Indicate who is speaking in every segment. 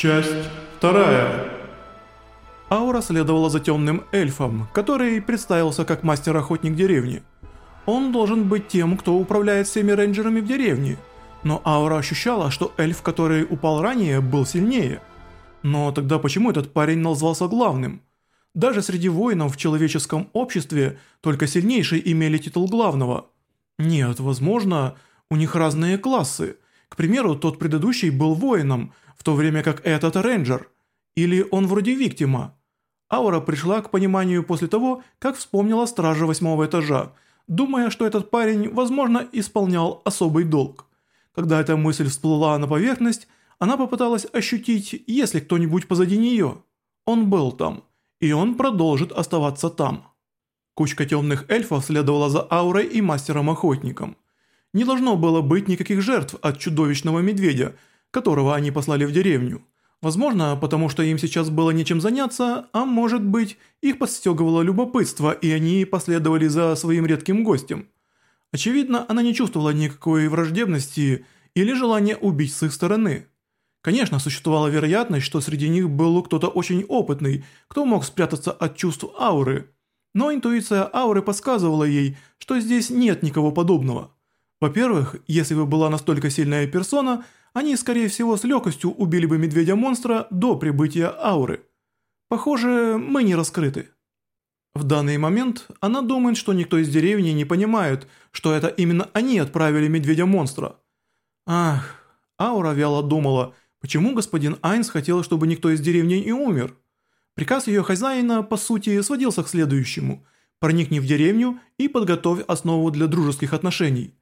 Speaker 1: Часть вторая.
Speaker 2: Аура следовала за темным эльфом, который представился как мастер-охотник деревни. Он должен быть тем, кто управляет всеми рейнджерами в деревне. Но Аура ощущала, что эльф, который упал ранее, был сильнее. Но тогда почему этот парень назвался главным? Даже среди воинов в человеческом обществе только сильнейшие имели титул главного. Нет, возможно, у них разные классы. К примеру, тот предыдущий был воином, в то время как этот рейнджер. Или он вроде виктима. Аура пришла к пониманию после того, как вспомнила стража восьмого этажа, думая, что этот парень, возможно, исполнял особый долг. Когда эта мысль всплыла на поверхность, она попыталась ощутить, есть ли кто-нибудь позади нее. Он был там, и он продолжит оставаться там. Кучка темных эльфов следовала за аурой и мастером-охотником. Не должно было быть никаких жертв от чудовищного медведя – которого они послали в деревню. Возможно, потому что им сейчас было нечем заняться, а может быть, их подстегивало любопытство, и они последовали за своим редким гостем. Очевидно, она не чувствовала никакой враждебности или желания убить с их стороны. Конечно, существовала вероятность, что среди них был кто-то очень опытный, кто мог спрятаться от чувств ауры. Но интуиция ауры подсказывала ей, что здесь нет никого подобного. Во-первых, если бы была настолько сильная персона – они, скорее всего, с легкостью убили бы медведя-монстра до прибытия ауры. Похоже, мы не раскрыты. В данный момент она думает, что никто из деревни не понимает, что это именно они отправили медведя-монстра. Ах, Аура вяло думала, почему господин Айнс хотел, чтобы никто из деревни не умер. Приказ ее хозяина, по сути, сводился к следующему – проникни в деревню и подготовь основу для дружеских отношений.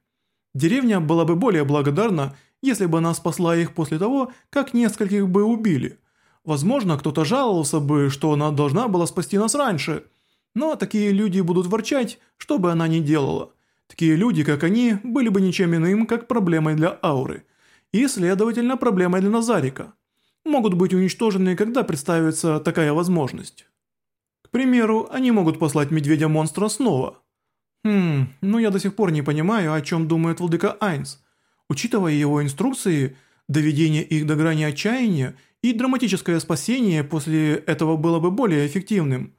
Speaker 2: Деревня была бы более благодарна, если бы она спасла их после того, как нескольких бы убили. Возможно, кто-то жаловался бы, что она должна была спасти нас раньше. Но такие люди будут ворчать, что бы она ни делала. Такие люди, как они, были бы ничем иным, как проблемой для ауры. И, следовательно, проблемой для Назарика. Могут быть уничтожены, когда представится такая возможность. К примеру, они могут послать медведя-монстра снова. Хм, ну я до сих пор не понимаю, о чем думает владыка Айнс. Учитывая его инструкции, доведение их до грани отчаяния и драматическое спасение после этого было бы более эффективным.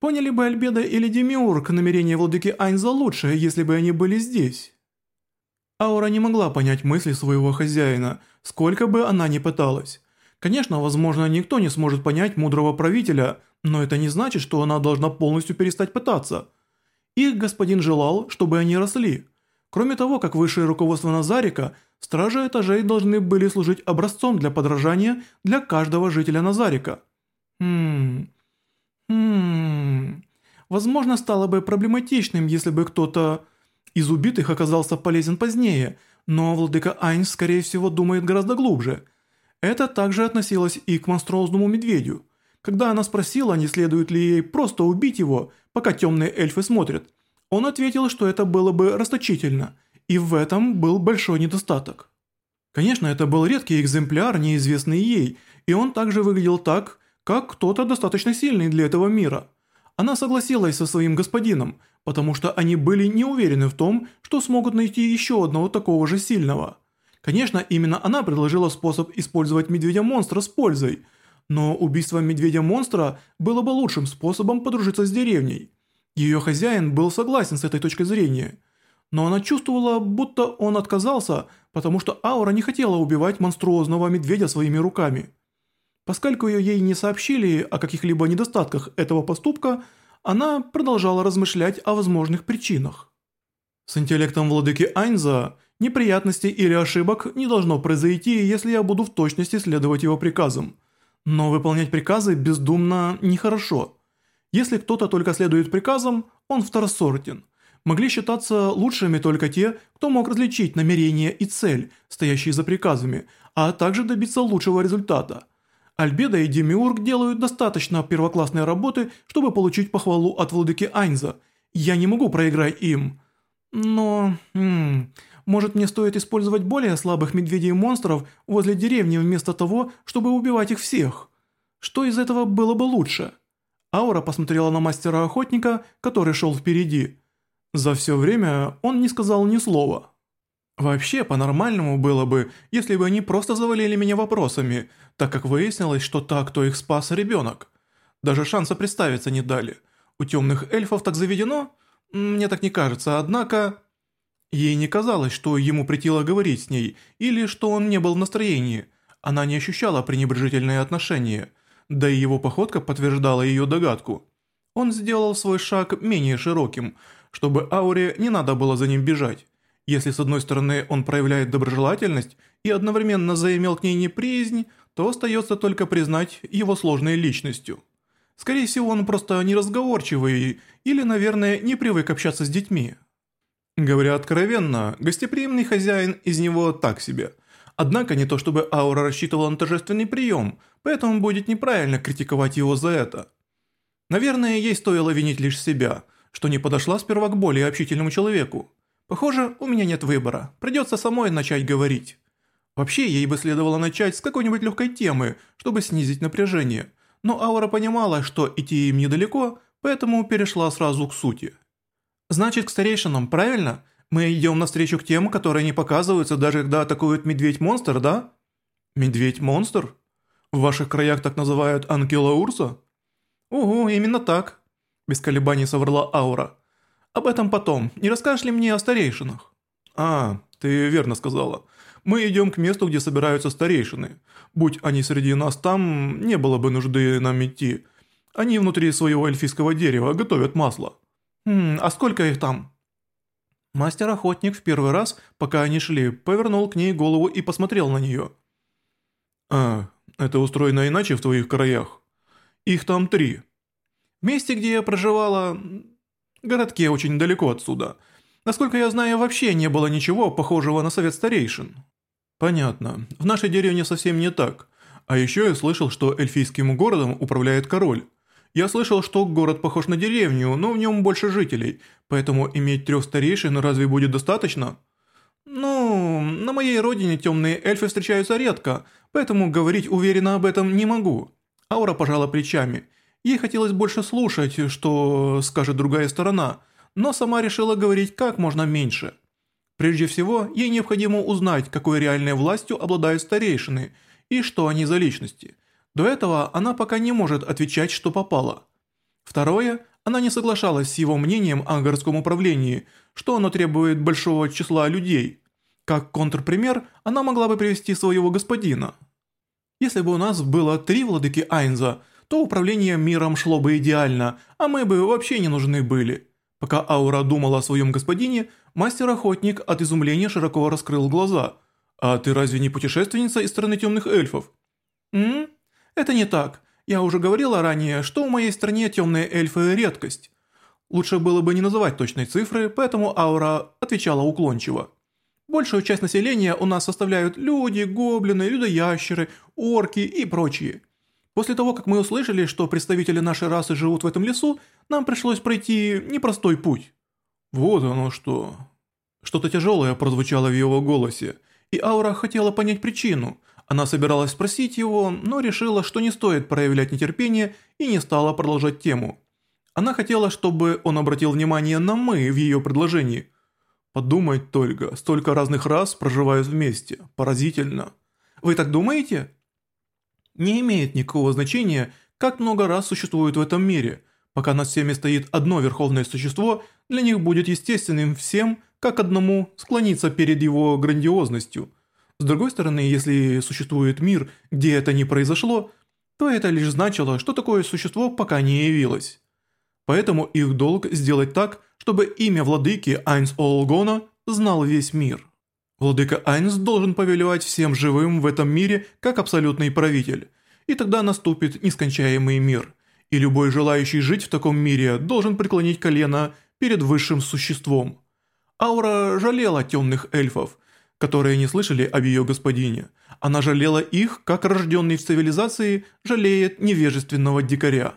Speaker 2: Поняли бы Альбеда или Демиург намерение владыки Айнза лучше, если бы они были здесь? Аура не могла понять мысли своего хозяина, сколько бы она ни пыталась. Конечно, возможно, никто не сможет понять мудрого правителя, но это не значит, что она должна полностью перестать пытаться. Их господин желал, чтобы они росли. Кроме того, как высшее руководство Назарика, стражи этажей должны были служить образцом для подражания для каждого жителя Назарика. Хм... Хм... Возможно, стало бы проблематичным, если бы кто-то из убитых оказался полезен позднее, но владыка Айнс, скорее всего, думает гораздо глубже. Это также относилось и к монструозному медведю. Когда она спросила, не следует ли ей просто убить его, пока темные эльфы смотрят – он ответил, что это было бы расточительно, и в этом был большой недостаток. Конечно, это был редкий экземпляр, неизвестный ей, и он также выглядел так, как кто-то достаточно сильный для этого мира. Она согласилась со своим господином, потому что они были не уверены в том, что смогут найти еще одного такого же сильного. Конечно, именно она предложила способ использовать медведя-монстра с пользой, но убийство медведя-монстра было бы лучшим способом подружиться с деревней. Ее хозяин был согласен с этой точкой зрения, но она чувствовала, будто он отказался, потому что Аура не хотела убивать монструозного медведя своими руками. Поскольку ей не сообщили о каких-либо недостатках этого поступка, она продолжала размышлять о возможных причинах. С интеллектом владыки Айнза неприятностей или ошибок не должно произойти, если я буду в точности следовать его приказам. Но выполнять приказы бездумно нехорошо. Если кто-то только следует приказам, он второсортен. Могли считаться лучшими только те, кто мог различить намерение и цель, стоящие за приказами, а также добиться лучшего результата. Альбеда и Демиург делают достаточно первоклассной работы, чтобы получить похвалу от владыки Айнза. Я не могу проиграть им. Но... М может мне стоит использовать более слабых медведей-монстров возле деревни вместо того, чтобы убивать их всех? Что из этого было бы лучше?» Аура посмотрела на мастера-охотника, который шел впереди. За все время он не сказал ни слова. Вообще, по-нормальному было бы, если бы они просто завалили меня вопросами, так как выяснилось, что так, кто их спас, ребенок. Даже шанса представиться не дали. У темных эльфов так заведено? Мне так не кажется, однако... Ей не казалось, что ему притило говорить с ней, или что он не был в настроении. Она не ощущала пренебрежительные отношения, да и его походка подтверждала ее догадку. Он сделал свой шаг менее широким, чтобы Ауре не надо было за ним бежать. Если с одной стороны он проявляет доброжелательность и одновременно заимел к ней неприязнь, то остается только признать его сложной личностью. Скорее всего, он просто неразговорчивый или, наверное, не привык общаться с детьми. Говоря откровенно, гостеприимный хозяин из него так себе. Однако не то чтобы Аура рассчитывала на торжественный прием, поэтому будет неправильно критиковать его за это. Наверное, ей стоило винить лишь себя, что не подошла сперва к более общительному человеку. Похоже, у меня нет выбора, придется самой начать говорить. Вообще, ей бы следовало начать с какой-нибудь легкой темы, чтобы снизить напряжение – но Аура понимала, что идти им недалеко, поэтому перешла сразу к сути. «Значит, к старейшинам, правильно? Мы идем навстречу к тем, которые не показываются, даже когда атакует медведь-монстр, да?» «Медведь-монстр? В ваших краях так называют Анкела Урса?» «Угу, именно так», – без колебаний соврала Аура. «Об этом потом. Не расскажешь ли мне о старейшинах?» «А, ты верно сказала. Мы идем к месту, где собираются старейшины. Будь они среди нас там, не было бы нужды нам идти. Они внутри своего эльфийского дерева готовят масло. Хм, а сколько их там? Мастер-охотник в первый раз, пока они шли, повернул к ней голову и посмотрел на нее. «А, это устроено иначе в твоих краях? Их там три. В месте, где я проживала, городке очень далеко отсюда. Насколько я знаю, вообще не было ничего похожего на совет старейшин». «Понятно. В нашей деревне совсем не так. А еще я слышал, что эльфийским городом управляет король. Я слышал, что город похож на деревню, но в нем больше жителей, поэтому иметь трех старейшин разве будет достаточно?» «Ну, на моей родине темные эльфы встречаются редко, поэтому говорить уверенно об этом не могу». Аура пожала плечами. Ей хотелось больше слушать, что скажет другая сторона, но сама решила говорить как можно меньше – Прежде всего, ей необходимо узнать, какой реальной властью обладают старейшины и что они за личности. До этого она пока не может отвечать, что попало. Второе, она не соглашалась с его мнением о городском управлении, что оно требует большого числа людей. Как контрпример, она могла бы привести своего господина. Если бы у нас было три владыки Айнза, то управление миром шло бы идеально, а мы бы вообще не нужны были. Пока Аура думала о своем господине, мастер-охотник от изумления широко раскрыл глаза. «А ты разве не путешественница из страны темных эльфов?» «М? Это не так. Я уже говорила ранее, что в моей стране темные эльфы – редкость. Лучше было бы не называть точной цифры, поэтому Аура отвечала уклончиво. Большую часть населения у нас составляют люди, гоблины, людоящеры, орки и прочие. После того, как мы услышали, что представители нашей расы живут в этом лесу, нам пришлось пройти непростой путь». «Вот оно что». Что-то тяжелое прозвучало в его голосе, и Аура хотела понять причину. Она собиралась спросить его, но решила, что не стоит проявлять нетерпение и не стала продолжать тему. Она хотела, чтобы он обратил внимание на «мы» в ее предложении. «Подумать только, столько разных рас проживают вместе. Поразительно». «Вы так думаете?» Не имеет никакого значения, как много раз существует в этом мире. Пока над всеми стоит одно верховное существо, для них будет естественным всем, как одному, склониться перед его грандиозностью. С другой стороны, если существует мир, где это не произошло, то это лишь значило, что такое существо пока не явилось. Поэтому их долг сделать так, чтобы имя владыки Айнс Олгона знал весь мир. Владыка Айнс должен повелевать всем живым в этом мире как абсолютный правитель, и тогда наступит нескончаемый мир, и любой желающий жить в таком мире должен преклонить колено перед высшим существом. Аура жалела темных эльфов, которые не слышали об ее господине. Она жалела их, как рожденный в цивилизации жалеет невежественного дикаря.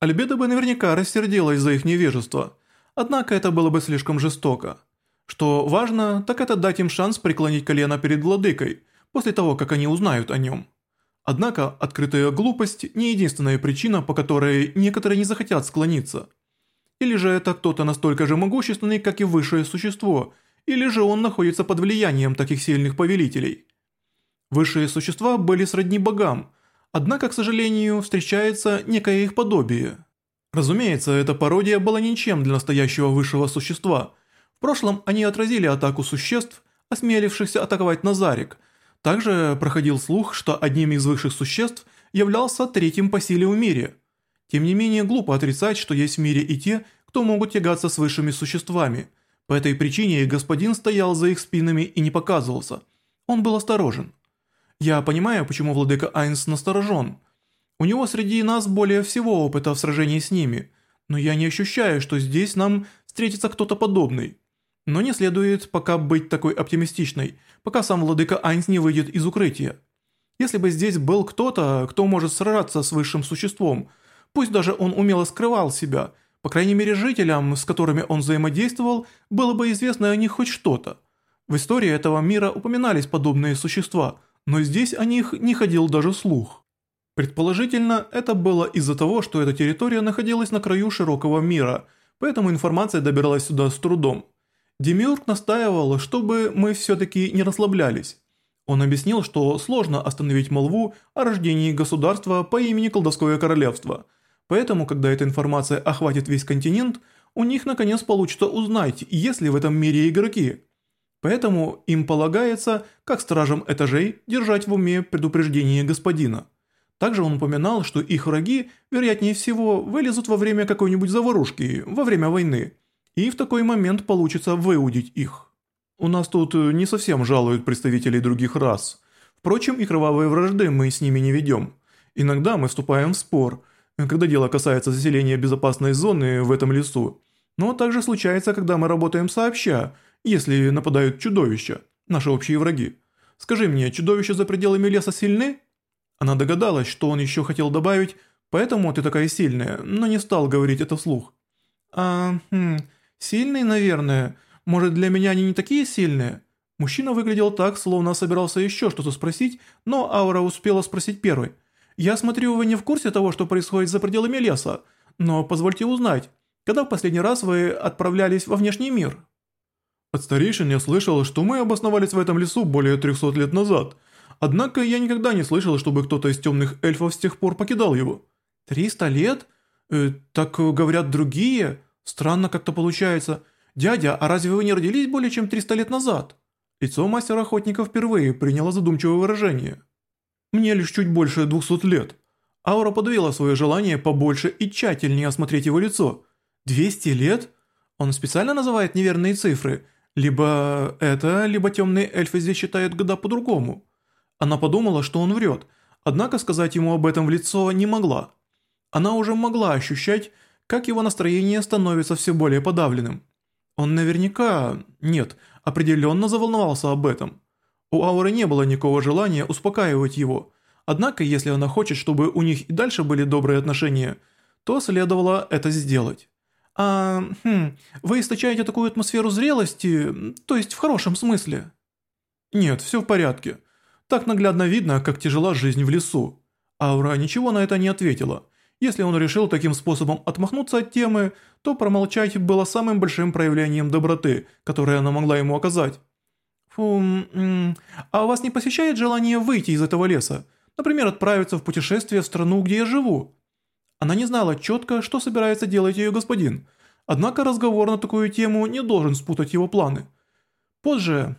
Speaker 2: Альбеда бы наверняка рассердилась за их невежество, однако это было бы слишком жестоко. Что важно, так это дать им шанс преклонить колено перед владыкой, после того, как они узнают о нем. Однако, открытая глупость не единственная причина, по которой некоторые не захотят склониться. Или же это кто-то настолько же могущественный, как и высшее существо, или же он находится под влиянием таких сильных повелителей. Высшие существа были сродни богам, однако, к сожалению, встречается некое их подобие. Разумеется, эта пародия была ничем для настоящего высшего существа. В прошлом они отразили атаку существ, осмелившихся атаковать Назарик. Также проходил слух, что одним из высших существ являлся третьим по силе в мире. Тем не менее, глупо отрицать, что есть в мире и те, кто могут тягаться с высшими существами. По этой причине господин стоял за их спинами и не показывался. Он был осторожен. Я понимаю, почему владыка Айнс насторожен. У него среди нас более всего опыта в сражении с ними, но я не ощущаю, что здесь нам встретится кто-то подобный. Но не следует пока быть такой оптимистичной, пока сам владыка Айнс не выйдет из укрытия. Если бы здесь был кто-то, кто может сражаться с высшим существом, пусть даже он умело скрывал себя, по крайней мере жителям, с которыми он взаимодействовал, было бы известно о них хоть что-то. В истории этого мира упоминались подобные существа, но здесь о них не ходил даже слух. Предположительно, это было из-за того, что эта территория находилась на краю широкого мира, поэтому информация добиралась сюда с трудом. Демиург настаивал, чтобы мы все-таки не расслаблялись. Он объяснил, что сложно остановить молву о рождении государства по имени Колдовское Королевство, поэтому, когда эта информация охватит весь континент, у них наконец получится узнать, есть ли в этом мире игроки. Поэтому им полагается, как стражам этажей, держать в уме предупреждение господина. Также он упоминал, что их враги, вероятнее всего, вылезут во время какой-нибудь заварушки, во время войны, и в такой момент получится выудить их. У нас тут э, не совсем жалуют представителей других рас. Впрочем, и кровавые вражды мы с ними не ведем. Иногда мы вступаем в спор, когда дело касается заселения безопасной зоны в этом лесу. Но также случается, когда мы работаем сообща, если нападают чудовища, наши общие враги. Скажи мне, чудовища за пределами леса сильны? Она догадалась, что он еще хотел добавить, поэтому ты такая сильная, но не стал говорить это вслух. А, хм, сильные, наверное. Может, для меня они не такие сильные? Мужчина выглядел так, словно собирался еще что-то спросить, но Аура успела спросить первой. «Я смотрю, вы не в курсе того, что происходит за пределами леса, но позвольте узнать, когда в последний раз вы отправлялись во внешний мир?» От старейшин я слышал, что мы обосновались в этом лесу более 300 лет назад – Однако я никогда не слышал, чтобы кто-то из темных эльфов с тех пор покидал его. Триста лет? Э, так говорят другие? Странно как-то получается. Дядя, а разве вы не родились более чем триста лет назад? Лицо мастера охотника впервые приняло задумчивое выражение. Мне лишь чуть больше двухсот лет. Аура подавила свое желание побольше и тщательнее осмотреть его лицо. Двести лет? Он специально называет неверные цифры. Либо это, либо темные эльфы здесь считают года по-другому. Она подумала, что он врет, однако сказать ему об этом в лицо не могла. Она уже могла ощущать, как его настроение становится все более подавленным. Он наверняка, нет, определенно заволновался об этом. У Ауры не было никакого желания успокаивать его, однако если она хочет, чтобы у них и дальше были добрые отношения, то следовало это сделать. «А, хм, вы источаете такую атмосферу зрелости, то есть в хорошем смысле?» «Нет, все в порядке. Так наглядно видно, как тяжела жизнь в лесу. Аура ничего на это не ответила. Если он решил таким способом отмахнуться от темы, то промолчать было самым большим проявлением доброты, которое она могла ему оказать. «Фу, а у вас не посещает желание выйти из этого леса? Например, отправиться в путешествие в страну, где я живу?» Она не знала четко, что собирается делать ее господин, однако разговор на такую тему не должен спутать его планы. Позже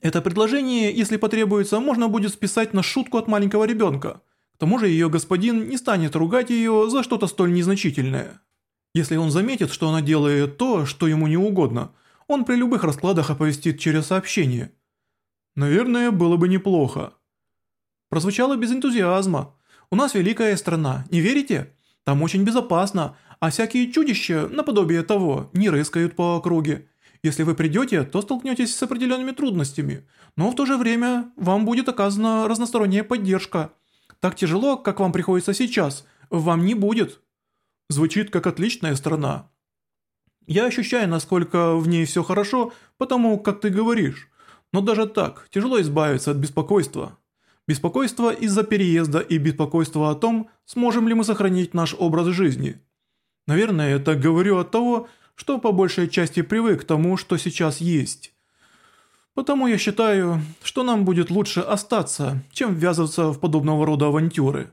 Speaker 2: это предложение, если потребуется, можно будет списать на шутку от маленького ребенка. К тому же ее господин не станет ругать ее за что-то столь незначительное. Если он заметит, что она делает то, что ему не угодно, он при любых раскладах оповестит через сообщение. Наверное, было бы неплохо. Прозвучало без энтузиазма. У нас великая страна, не верите? Там очень безопасно, а всякие чудища, наподобие того, не рыскают по округе. Если вы придете, то столкнетесь с определенными трудностями, но в то же время вам будет оказана разносторонняя поддержка. Так тяжело, как вам приходится сейчас, вам не будет. Звучит как отличная страна. Я ощущаю, насколько в ней все хорошо, потому как ты говоришь. Но даже так, тяжело избавиться от беспокойства. Беспокойство из-за переезда и беспокойство о том, сможем ли мы сохранить наш образ жизни. Наверное, я так говорю от того, что по большей части привык к тому, что сейчас есть. Потому я считаю, что нам будет лучше остаться, чем ввязываться в подобного рода авантюры.